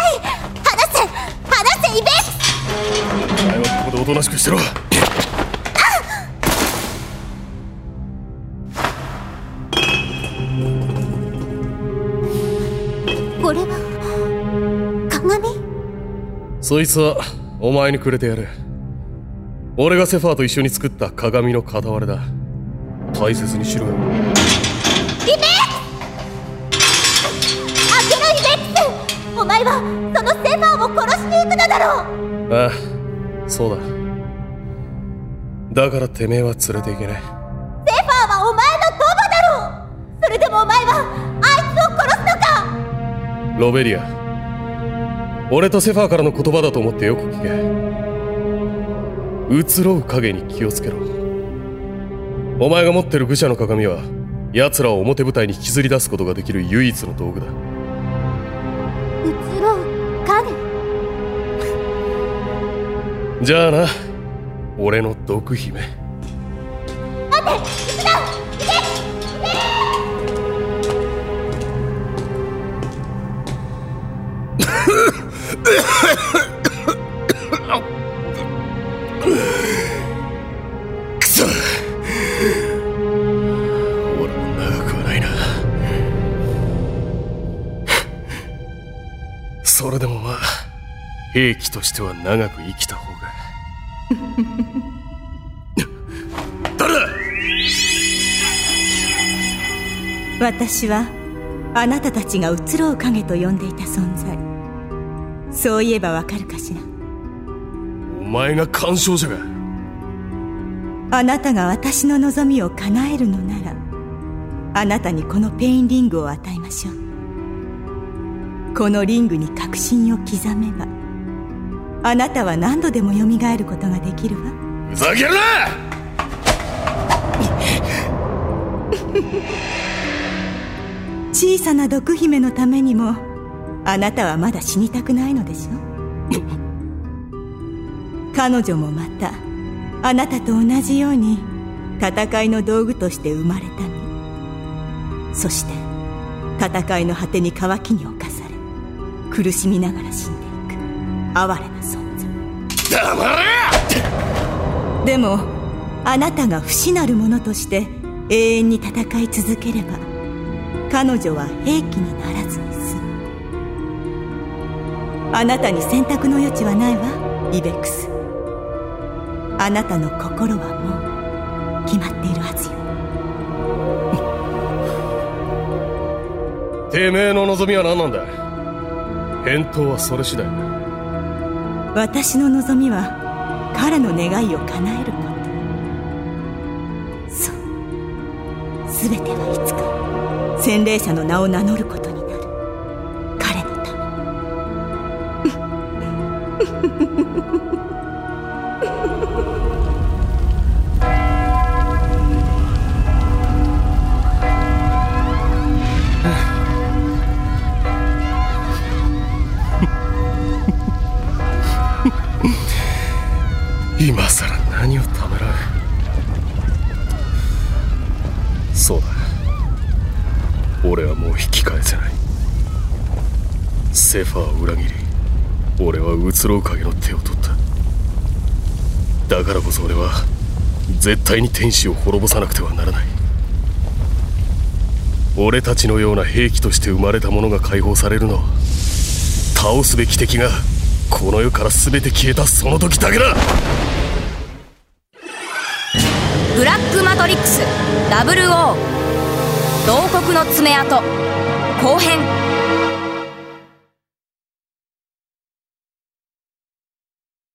離せ離せイベックス。お前はここでおとなしくしてろ。これは鏡？そいつはお前にくれてやる。俺がセファーと一緒に作った鏡の片割れだ。大切にしろよお前はそのセファーを殺していくのだろう。ああそうだ。だからてめえは連れていけない。セファーはお前の友だろう。それでもお前はあいつを殺すのか。ロベリア俺とセファーからの言葉だと思ってよく聞け。移ろう影に気をつけろ。お前が持ってる愚者の鏡は奴らを表舞台に引きずり出すことができる唯一の道具だじゃあな。俺の毒姫。待って。行くなくそ。俺も長くはないな。それでもまあ。兵器としては長く生きた方が。誰だ？私はあなたたちが移ろう影と呼んでいた存在。そういえばわかるかしら。お前が干渉者があなたが私の望みを叶えるのならあなたにこのペインリングを与えましょう。このリングに確信を刻めばあなたは何度でも蘇ることができるわ。ふざけるな！小さな毒姫のためにもあなたはまだ死にたくないのでしょ？彼女もまたあなたと同じように戦いの道具として生まれた身そして戦いの果てに渇きに侵され苦しみながら死んで哀れな存在。黙れでもあなたが不死なる者として永遠に戦い続ければ彼女は兵器にならずに済む。あなたに選択の余地はないわイベックス。あなたの心はもう決まっているはずよ。てめえの望みは何なんだ？返答はそれ次第私の望みは彼の願いを叶えること。そう。全てはいつか洗礼者の名を名乗ることになる。彼のため。今さら何をためらうそうだ。俺はもう引き返せない。セファーを裏切り俺は移ろう影の手を取った。だからこそ俺は絶対に天使を滅ぼさなくてはならない。俺たちのような兵器として生まれたものが解放されるのは倒すべき敵がこの世から全て消えたその時だけだ。ブラックマトリックス WO 牢獄の爪痕後編。